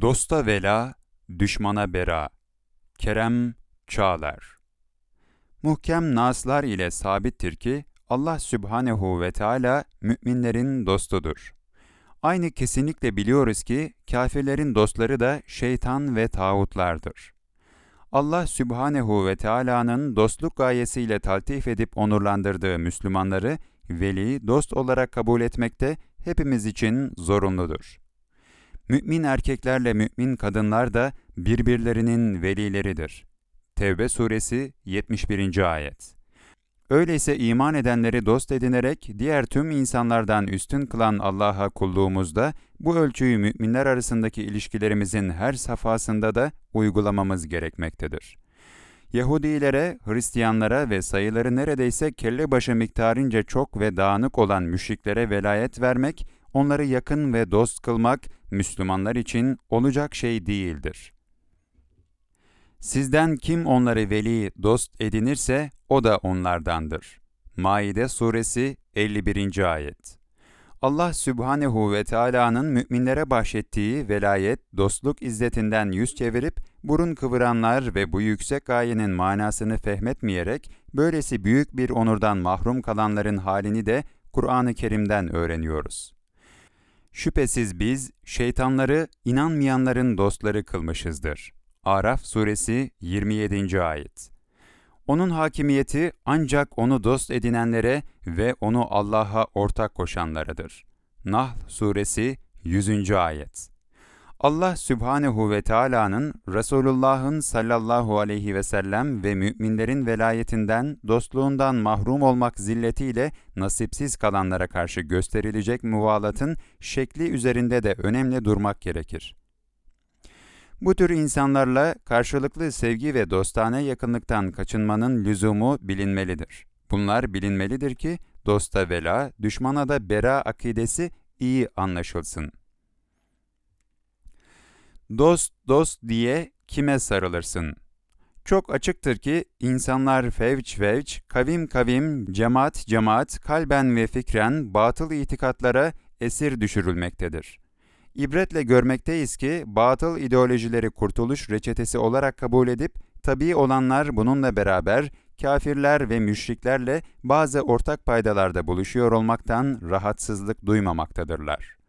Dosta vela, düşmana bera. Kerem Çağlar Muhkem naslar ile sabittir ki Allah Sübhanehu ve Teala müminlerin dostudur. Aynı kesinlikle biliyoruz ki kafirlerin dostları da şeytan ve tağutlardır. Allah Sübhanehu ve Teala'nın dostluk gayesiyle taltif edip onurlandırdığı Müslümanları veli, dost olarak kabul etmekte hepimiz için zorunludur. Mümin erkeklerle mümin kadınlar da birbirlerinin velileridir. Tevbe suresi 71. ayet. Öyleyse iman edenleri dost edinerek diğer tüm insanlardan üstün kılan Allah'a kulluğumuzda bu ölçüyü müminler arasındaki ilişkilerimizin her safhasında da uygulamamız gerekmektedir. Yahudilere, Hristiyanlara ve sayıları neredeyse kelle başı miktarınca çok ve dağınık olan müşriklere velayet vermek, onları yakın ve dost kılmak Müslümanlar için olacak şey değildir. Sizden kim onları veli, dost edinirse o da onlardandır. Maide suresi 51. ayet. Allah Sübhanehu ve Teala'nın müminlere bahşettiği velayet, dostluk izzetinden yüz çevirip burun kıvıranlar ve bu yüksek gayenin manasını fehmetmeyerek böylesi büyük bir onurdan mahrum kalanların halini de Kur'an-ı Kerim'den öğreniyoruz. Şüphesiz biz şeytanları inanmayanların dostları kılmışızdır. Araf suresi 27. ayet. Onun hakimiyeti ancak onu dost edinenlere ve onu Allah'a ortak koşanlaradır. Nahl suresi 100. ayet. Allah Sübhanehu ve Teala'nın Resulullah'ın sallallahu aleyhi ve sellem ve müminlerin velayetinden, dostluğundan mahrum olmak zilletiyle nasipsiz kalanlara karşı gösterilecek muvalatın şekli üzerinde de önemli durmak gerekir. Bu tür insanlarla karşılıklı sevgi ve dostane yakınlıktan kaçınmanın lüzumu bilinmelidir. Bunlar bilinmelidir ki dosta vela, düşmana da bera akidesi iyi anlaşılsın. Dost dost diye kime sarılırsın? Çok açıktır ki insanlar fevç fevç, kavim kavim, cemaat cemaat, kalben ve fikren batıl itikatlara esir düşürülmektedir. İbretle görmekteyiz ki batıl ideolojileri kurtuluş reçetesi olarak kabul edip tabii olanlar bununla beraber kafirler ve müşriklerle bazı ortak paydalarda buluşuyor olmaktan rahatsızlık duymamaktadırlar.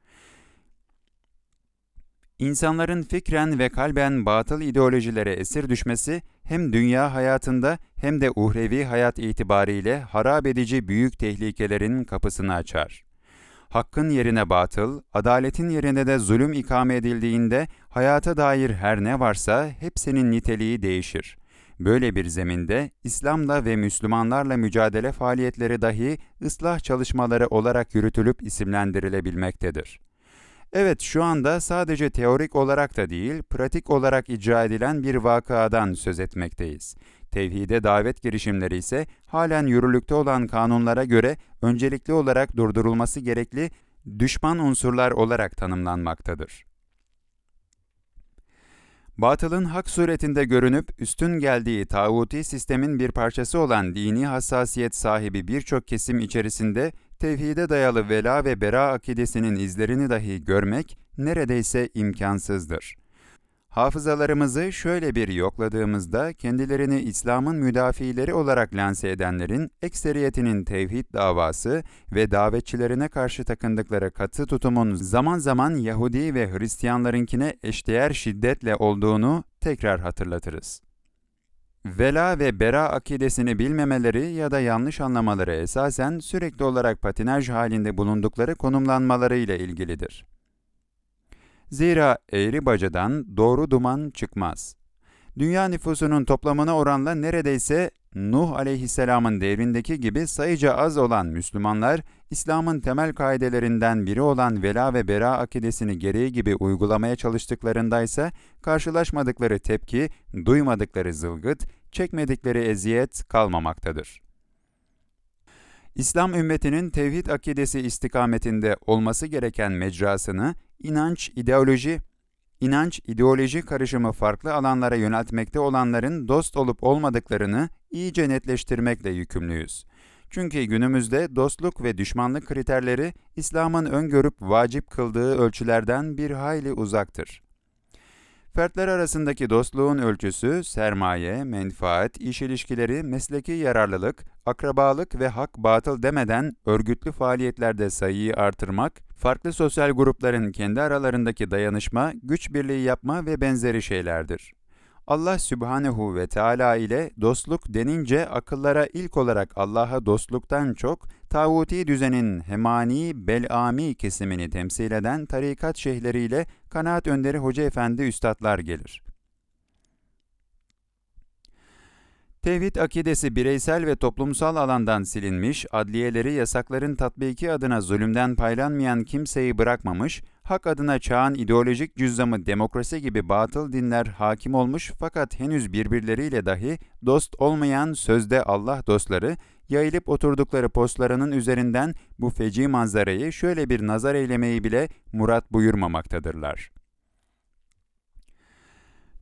İnsanların fikren ve kalben batıl ideolojilere esir düşmesi hem dünya hayatında hem de uhrevi hayat itibariyle harap edici büyük tehlikelerin kapısını açar. Hakkın yerine batıl, adaletin yerine de zulüm ikame edildiğinde hayata dair her ne varsa hepsinin niteliği değişir. Böyle bir zeminde İslam'la ve Müslümanlarla mücadele faaliyetleri dahi ıslah çalışmaları olarak yürütülüp isimlendirilebilmektedir. Evet şu anda sadece teorik olarak da değil, pratik olarak icra edilen bir vakadan söz etmekteyiz. Tevhide davet girişimleri ise halen yürürlükte olan kanunlara göre öncelikli olarak durdurulması gerekli düşman unsurlar olarak tanımlanmaktadır. Batılın hak suretinde görünüp üstün geldiği tağuti sistemin bir parçası olan dini hassasiyet sahibi birçok kesim içerisinde tevhide dayalı vela ve bera akidesinin izlerini dahi görmek neredeyse imkansızdır. Hafızalarımızı şöyle bir yokladığımızda kendilerini İslam'ın müdafileri olarak lanse edenlerin ekseriyetinin tevhid davası ve davetçilerine karşı takındıkları katı tutumun zaman zaman Yahudi ve Hristiyanlarınkine eşdeğer şiddetle olduğunu tekrar hatırlatırız. Vela ve bera akidesini bilmemeleri ya da yanlış anlamaları esasen sürekli olarak patinaj halinde bulundukları konumlanmaları ile ilgilidir. Zira eğri bacadan doğru duman çıkmaz. Dünya nüfusunun toplamına oranla neredeyse Nuh aleyhisselamın devrindeki gibi sayıca az olan Müslümanlar, İslam'ın temel kaidelerinden biri olan vela ve bera akidesini gereği gibi uygulamaya çalıştıklarında ise karşılaşmadıkları tepki, duymadıkları zılgıt, çekmedikleri eziyet kalmamaktadır. İslam ümmetinin tevhid akidesi istikametinde olması gereken mecrasını inanç, ideoloji, inanç, ideoloji karışımı farklı alanlara yöneltmekte olanların dost olup olmadıklarını iyice netleştirmekle yükümlüyüz. Çünkü günümüzde dostluk ve düşmanlık kriterleri İslam'ın öngörüp vacip kıldığı ölçülerden bir hayli uzaktır. Fertler arasındaki dostluğun ölçüsü sermaye, menfaat, iş ilişkileri, mesleki yararlılık, akrabalık ve hak batıl demeden örgütlü faaliyetlerde sayıyı artırmak, farklı sosyal grupların kendi aralarındaki dayanışma, güç birliği yapma ve benzeri şeylerdir. Allah Sübhanehu ve Teala ile dostluk denince akıllara ilk olarak Allah'a dostluktan çok tağuti düzenin hemani belami kesimini temsil eden tarikat şeyhleriyle kanaat önderi hoca efendi üstadlar gelir. Tevhid akidesi bireysel ve toplumsal alandan silinmiş, adliyeleri yasakların tatbiki adına zulümden paylanmayan kimseyi bırakmamış, hak adına çağın ideolojik cüzzamı demokrasi gibi batıl dinler hakim olmuş fakat henüz birbirleriyle dahi dost olmayan sözde Allah dostları, yayılıp oturdukları postlarının üzerinden bu feci manzarayı şöyle bir nazar eylemeyi bile murat buyurmamaktadırlar.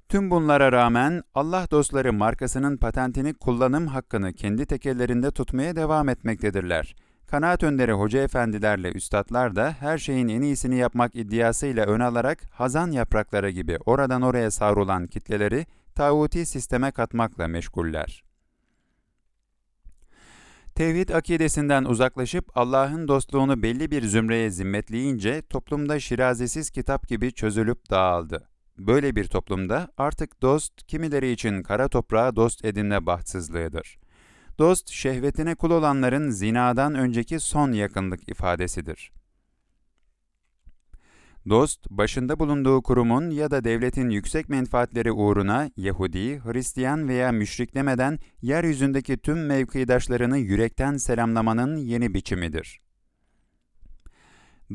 Tüm bunlara rağmen Allah dostları markasının patentini kullanım hakkını kendi tekellerinde tutmaya devam etmektedirler. Kanaat önderi hoca efendilerle üstadlar da her şeyin en iyisini yapmak iddiasıyla ön alarak hazan yaprakları gibi oradan oraya savrulan kitleleri tağuti sisteme katmakla meşguller. Tevhid akidesinden uzaklaşıp Allah'ın dostluğunu belli bir zümreye zimmetleyince toplumda şirazesiz kitap gibi çözülüp dağıldı. Böyle bir toplumda artık dost kimileri için kara toprağa dost edinme bahtsızlığıdır. Dost, şehvetine kul olanların zinadan önceki son yakınlık ifadesidir. Dost, başında bulunduğu kurumun ya da devletin yüksek menfaatleri uğruna Yahudi, Hristiyan veya müşrik demeden yeryüzündeki tüm mevkidaşlarını yürekten selamlamanın yeni biçimidir.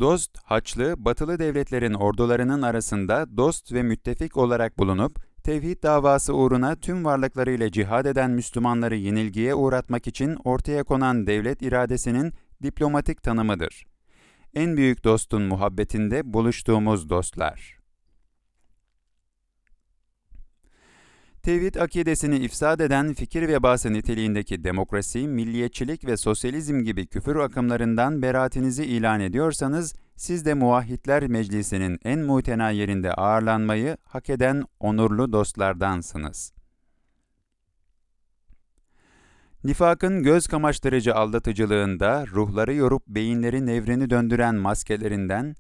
Dost, Haçlı, Batılı devletlerin ordularının arasında dost ve müttefik olarak bulunup, tevhid davası uğruna tüm varlıklarıyla cihad eden Müslümanları yenilgiye uğratmak için ortaya konan devlet iradesinin diplomatik tanımıdır. En büyük dostun muhabbetinde buluştuğumuz dostlar. Tevhid akidesini ifsad eden fikir vebası niteliğindeki demokrasi, milliyetçilik ve sosyalizm gibi küfür akımlarından beraatinizi ilan ediyorsanız, siz de Muvahhidler Meclisi'nin en muhtena yerinde ağırlanmayı hak eden onurlu dostlardansınız. Nifakın göz kamaştırıcı aldatıcılığında ruhları yorup beyinlerin nevrini döndüren maskelerinden,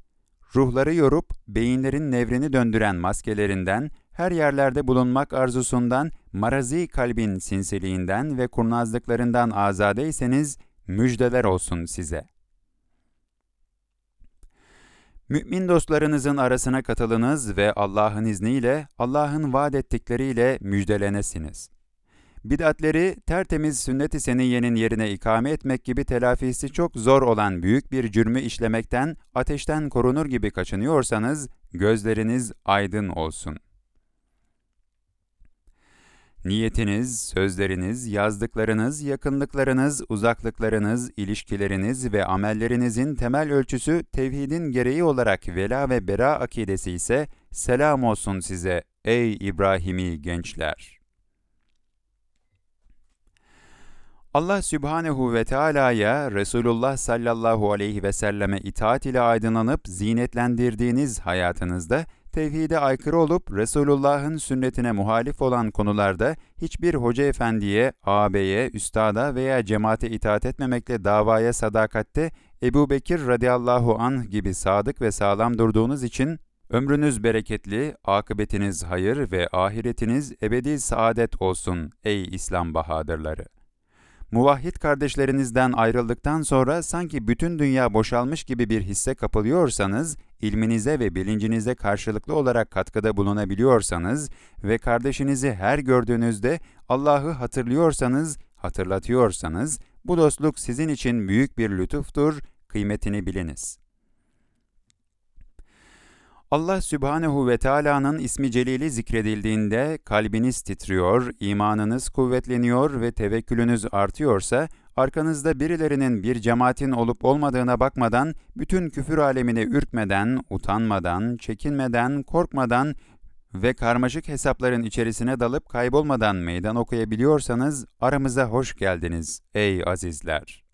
ruhları yorup beyinlerin nevrini döndüren maskelerinden her yerlerde bulunmak arzusundan, marazi kalbin sinsiliğinden ve kurnazlıklarından azadeyseniz müjdeler olsun size. Mümin dostlarınızın arasına katılınız ve Allah'ın izniyle, Allah'ın vaat ettikleriyle müjdelenesiniz. Bid'atleri tertemiz sünnet-i seniyyenin yerine ikame etmek gibi telafisi çok zor olan büyük bir cürmü işlemekten, ateşten korunur gibi kaçınıyorsanız, gözleriniz aydın olsun.'' Niyetiniz, sözleriniz, yazdıklarınız, yakınlıklarınız, uzaklıklarınız, ilişkileriniz ve amellerinizin temel ölçüsü tevhidin gereği olarak vela ve bera akidesi ise selam olsun size ey İbrahimi gençler. Allah Sübhanehu ve Teala'ya Resulullah sallallahu aleyhi ve selleme itaat ile aydınlanıp zinetlendirdiğiniz hayatınızda tevhide aykırı olup Resulullah'ın sünnetine muhalif olan konularda hiçbir hoca efendiye, ağabeye, üstada veya cemaate itaat etmemekle davaya sadakatte Ebu Bekir radıyallahu anh gibi sadık ve sağlam durduğunuz için ömrünüz bereketli, akıbetiniz hayır ve ahiretiniz ebedi saadet olsun ey İslam bahadırları. Muvahhid kardeşlerinizden ayrıldıktan sonra sanki bütün dünya boşalmış gibi bir hisse kapılıyorsanız, ilminize ve bilincinize karşılıklı olarak katkıda bulunabiliyorsanız ve kardeşinizi her gördüğünüzde Allah'ı hatırlıyorsanız, hatırlatıyorsanız, bu dostluk sizin için büyük bir lütuftur, kıymetini biliniz.'' Allah Sübhanehu ve Teala'nın ismi celili zikredildiğinde kalbiniz titriyor, imanınız kuvvetleniyor ve tevekkülünüz artıyorsa, arkanızda birilerinin bir cemaatin olup olmadığına bakmadan, bütün küfür alemine ürkmeden, utanmadan, çekinmeden, korkmadan ve karmaşık hesapların içerisine dalıp kaybolmadan meydan okuyabiliyorsanız aramıza hoş geldiniz ey azizler.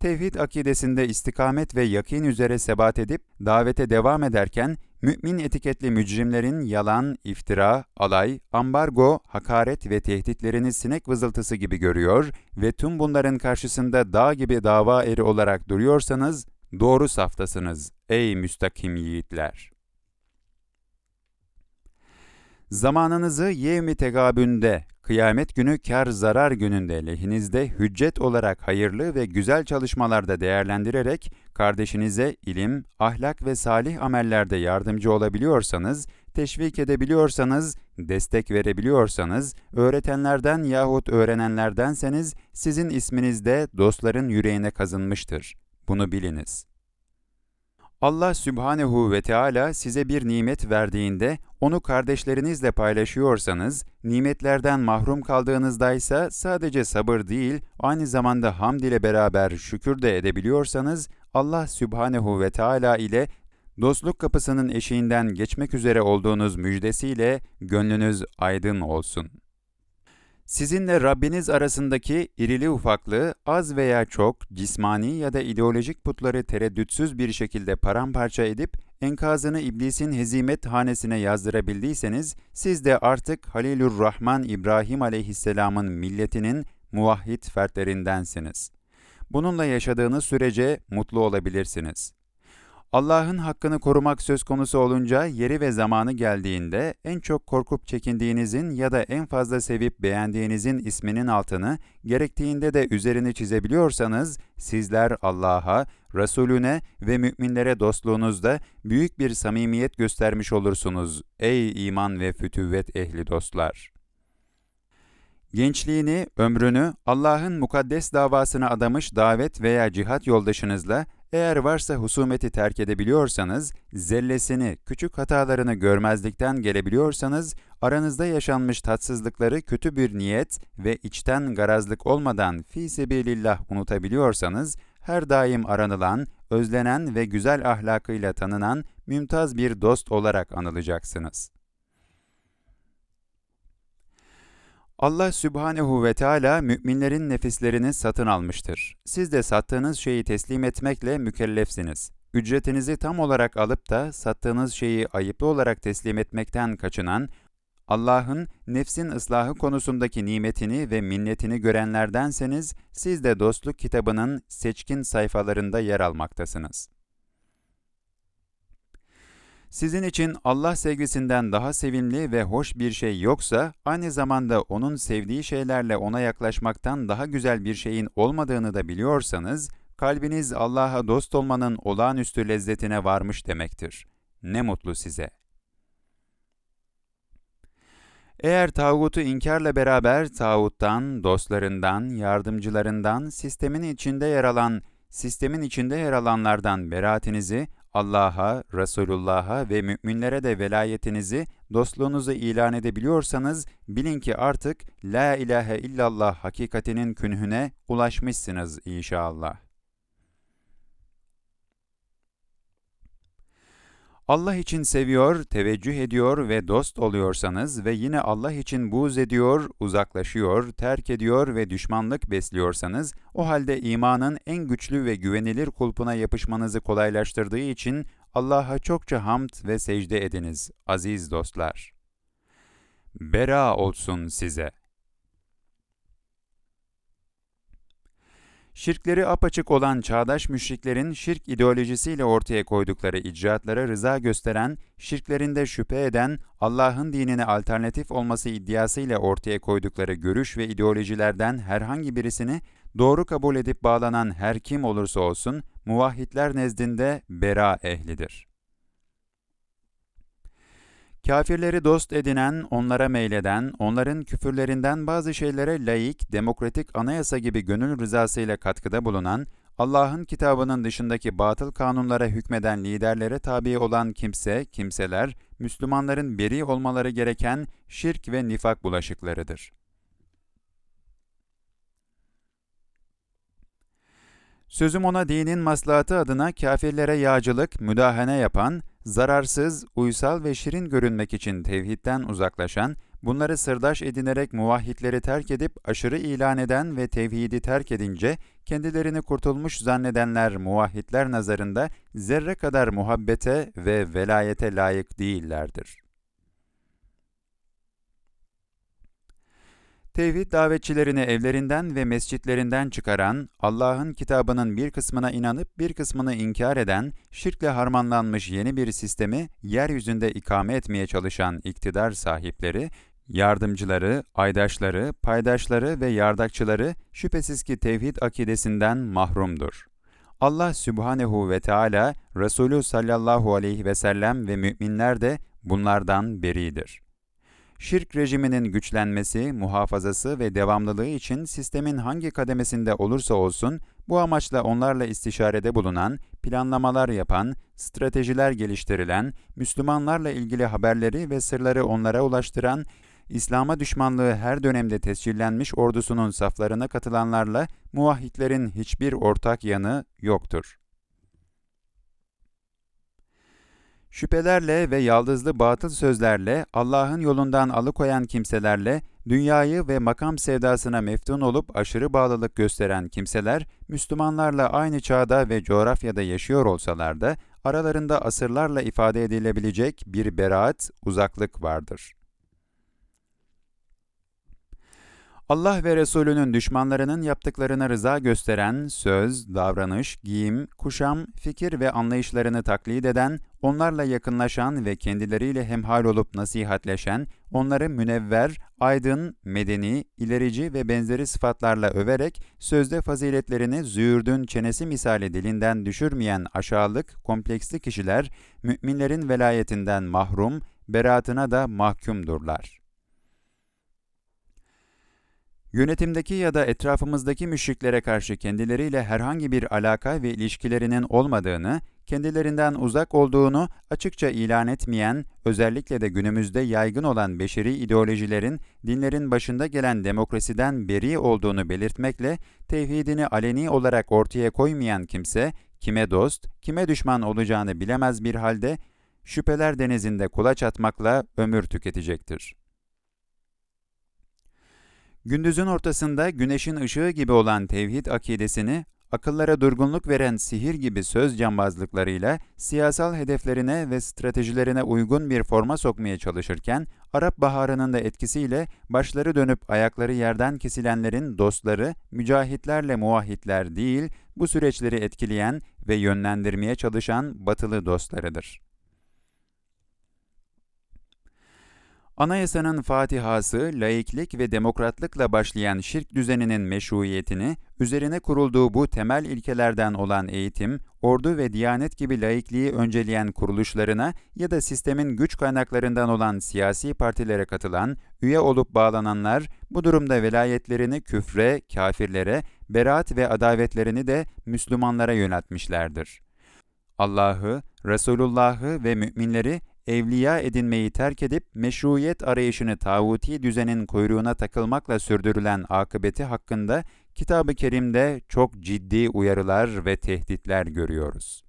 Tevhid akidesinde istikamet ve yakin üzere sebat edip davete devam ederken mümin etiketli mücrimlerin yalan, iftira, alay, ambargo, hakaret ve tehditlerini sinek vızıltısı gibi görüyor ve tüm bunların karşısında dağ gibi dava eri olarak duruyorsanız, doğru saftasınız ey müstakim yiğitler. Zamanınızı yevmi tegabünde, kıyamet günü kar zarar gününde lehinizde hüccet olarak hayırlı ve güzel çalışmalarda değerlendirerek kardeşinize ilim, ahlak ve salih amellerde yardımcı olabiliyorsanız, teşvik edebiliyorsanız, destek verebiliyorsanız, öğretenlerden yahut öğrenenlerdenseniz sizin isminiz de dostların yüreğine kazınmıştır. Bunu biliniz. Allah Sübhanehu ve Teala size bir nimet verdiğinde onu kardeşlerinizle paylaşıyorsanız, nimetlerden mahrum kaldığınızda ise sadece sabır değil, aynı zamanda hamd ile beraber şükür de edebiliyorsanız, Allah Sübhanehu ve Teala ile dostluk kapısının eşiğinden geçmek üzere olduğunuz müjdesiyle gönlünüz aydın olsun. Sizinle Rabbiniz arasındaki irili ufaklı, az veya çok, cismani ya da ideolojik putları tereddütsüz bir şekilde paramparça edip, enkazını iblisin hezimet hanesine yazdırabildiyseniz, siz de artık Halilur Rahman İbrahim aleyhisselamın milletinin muvahhid fertlerindensiniz. Bununla yaşadığınız sürece mutlu olabilirsiniz. Allah'ın hakkını korumak söz konusu olunca yeri ve zamanı geldiğinde en çok korkup çekindiğinizin ya da en fazla sevip beğendiğinizin isminin altını gerektiğinde de üzerini çizebiliyorsanız sizler Allah'a, Resulüne ve müminlere dostluğunuzda büyük bir samimiyet göstermiş olursunuz ey iman ve fütüvvet ehli dostlar. Gençliğini, ömrünü Allah'ın mukaddes davasına adamış davet veya cihat yoldaşınızla eğer varsa husumeti terk edebiliyorsanız, zellesini, küçük hatalarını görmezlikten gelebiliyorsanız, aranızda yaşanmış tatsızlıkları kötü bir niyet ve içten garazlık olmadan fi sebilillah unutabiliyorsanız, her daim aranılan, özlenen ve güzel ahlakıyla tanınan mümtaz bir dost olarak anılacaksınız. Allah Sübhanehu ve Teala müminlerin nefislerini satın almıştır. Siz de sattığınız şeyi teslim etmekle mükellefsiniz. Ücretinizi tam olarak alıp da sattığınız şeyi ayıplı olarak teslim etmekten kaçınan, Allah'ın nefsin ıslahı konusundaki nimetini ve minnetini görenlerdenseniz, siz de dostluk kitabının seçkin sayfalarında yer almaktasınız. Sizin için Allah sevgisinden daha sevimli ve hoş bir şey yoksa, aynı zamanda onun sevdiği şeylerle ona yaklaşmaktan daha güzel bir şeyin olmadığını da biliyorsanız, kalbiniz Allah'a dost olmanın olağanüstü lezzetine varmış demektir. Ne mutlu size. Eğer tağutu inkarla beraber tağuttan, dostlarından, yardımcılarından, sistemin içinde yer alan, sistemin içinde yer alanlardan beraatinizi Allah'a, Resulullah'a ve müminlere de velayetinizi, dostluğunuzu ilan edebiliyorsanız bilin ki artık La ilahe illallah hakikatinin künhüne ulaşmışsınız inşallah. Allah için seviyor, teveccüh ediyor ve dost oluyorsanız ve yine Allah için buğz ediyor, uzaklaşıyor, terk ediyor ve düşmanlık besliyorsanız, o halde imanın en güçlü ve güvenilir kulpuna yapışmanızı kolaylaştırdığı için Allah'a çokça hamd ve secde ediniz, aziz dostlar. Bera olsun size. Şirkleri apaçık olan çağdaş müşriklerin şirk ideolojisiyle ortaya koydukları icraatlara rıza gösteren, şirklerinde şüphe eden, Allah'ın dinine alternatif olması iddiasıyla ortaya koydukları görüş ve ideolojilerden herhangi birisini doğru kabul edip bağlanan her kim olursa olsun, muvahhidler nezdinde bera ehlidir. Kafirleri dost edinen, onlara meyleden, onların küfürlerinden bazı şeylere layık, demokratik anayasa gibi gönül rızasıyla katkıda bulunan, Allah'ın kitabının dışındaki batıl kanunlara hükmeden liderlere tabi olan kimse, kimseler, Müslümanların beri olmaları gereken şirk ve nifak bulaşıklarıdır. Sözüm ona dinin maslahatı adına kafirlere yağcılık, müdahane yapan, zararsız, uysal ve şirin görünmek için tevhidden uzaklaşan, bunları sırdaş edinerek muvahhidleri terk edip aşırı ilan eden ve tevhidi terk edince kendilerini kurtulmuş zannedenler muvahhidler nazarında zerre kadar muhabbete ve velayete layık değillerdir. Tevhid davetçilerini evlerinden ve mescitlerinden çıkaran, Allah'ın kitabının bir kısmına inanıp bir kısmını inkar eden, şirkle harmanlanmış yeni bir sistemi yeryüzünde ikame etmeye çalışan iktidar sahipleri, yardımcıları, aydaşları, paydaşları ve yardakçıları şüphesiz ki tevhid akidesinden mahrumdur. Allah Sübhanehu ve Teala Resulü sallallahu aleyhi ve sellem ve müminler de bunlardan beridir. Şirk rejiminin güçlenmesi, muhafazası ve devamlılığı için sistemin hangi kademesinde olursa olsun bu amaçla onlarla istişarede bulunan, planlamalar yapan, stratejiler geliştirilen, Müslümanlarla ilgili haberleri ve sırları onlara ulaştıran, İslam'a düşmanlığı her dönemde tescillenmiş ordusunun saflarına katılanlarla muvahhidlerin hiçbir ortak yanı yoktur. Şüphelerle ve yaldızlı batıl sözlerle Allah'ın yolundan alıkoyan kimselerle dünyayı ve makam sevdasına meftun olup aşırı bağlılık gösteren kimseler Müslümanlarla aynı çağda ve coğrafyada yaşıyor olsalar da aralarında asırlarla ifade edilebilecek bir beraat, uzaklık vardır. Allah ve Resulünün düşmanlarının yaptıklarına rıza gösteren söz, davranış, giyim, kuşam, fikir ve anlayışlarını taklit eden, onlarla yakınlaşan ve kendileriyle hemhal olup nasihatleşen, onları münevver, aydın, medeni, ilerici ve benzeri sıfatlarla överek sözde faziletlerini züğürdün çenesi misali dilinden düşürmeyen aşağılık, kompleksli kişiler, müminlerin velayetinden mahrum, beraatına da mahkumdurlar. Yönetimdeki ya da etrafımızdaki müşriklere karşı kendileriyle herhangi bir alaka ve ilişkilerinin olmadığını, kendilerinden uzak olduğunu açıkça ilan etmeyen, özellikle de günümüzde yaygın olan beşeri ideolojilerin dinlerin başında gelen demokrasiden beri olduğunu belirtmekle tevhidini aleni olarak ortaya koymayan kimse, kime dost, kime düşman olacağını bilemez bir halde şüpheler denizinde kulaç atmakla ömür tüketecektir. Gündüzün ortasında güneşin ışığı gibi olan tevhid akidesini, akıllara durgunluk veren sihir gibi söz cambazlıklarıyla siyasal hedeflerine ve stratejilerine uygun bir forma sokmaya çalışırken, Arap Baharı'nın da etkisiyle başları dönüp ayakları yerden kesilenlerin dostları, mücahitlerle muvahhidler değil, bu süreçleri etkileyen ve yönlendirmeye çalışan batılı dostlarıdır. Anayasanın fatihası, laiklik ve demokratlıkla başlayan şirk düzeninin meşruiyetini, üzerine kurulduğu bu temel ilkelerden olan eğitim, ordu ve diyanet gibi laikliği önceleyen kuruluşlarına ya da sistemin güç kaynaklarından olan siyasi partilere katılan, üye olup bağlananlar, bu durumda velayetlerini küfre, kafirlere, beraat ve adavetlerini de Müslümanlara yöneltmişlerdir. Allah'ı, Resulullah'ı ve müminleri evliya edinmeyi terk edip meşruiyet arayışını tağuti düzenin kuyruğuna takılmakla sürdürülen akıbeti hakkında Kitab-ı Kerim'de çok ciddi uyarılar ve tehditler görüyoruz.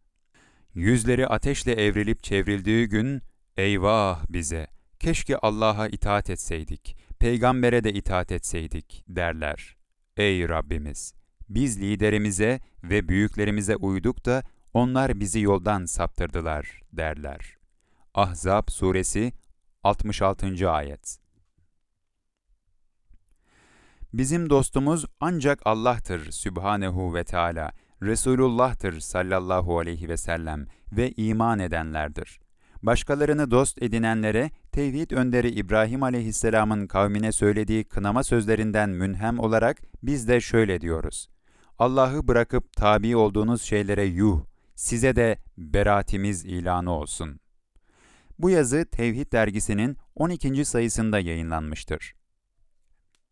Yüzleri ateşle evrilip çevrildiği gün, eyvah bize, keşke Allah'a itaat etseydik, peygambere de itaat etseydik derler. Ey Rabbimiz! Biz liderimize ve büyüklerimize uyduk da onlar bizi yoldan saptırdılar derler. Ahzab suresi 66. ayet. Bizim dostumuz ancak Allah'tır Sübhanehu ve Teala, Resulullah'tır sallallahu aleyhi ve sellem ve iman edenlerdir. Başkalarını dost edinenlere tevhid önderi İbrahim aleyhisselamın kavmine söylediği kınama sözlerinden münhem olarak biz de şöyle diyoruz. Allah'ı bırakıp tabi olduğunuz şeylere yuh, size de beratimiz ilanı olsun.'' Bu yazı Tevhid dergisinin 12. sayısında yayınlanmıştır.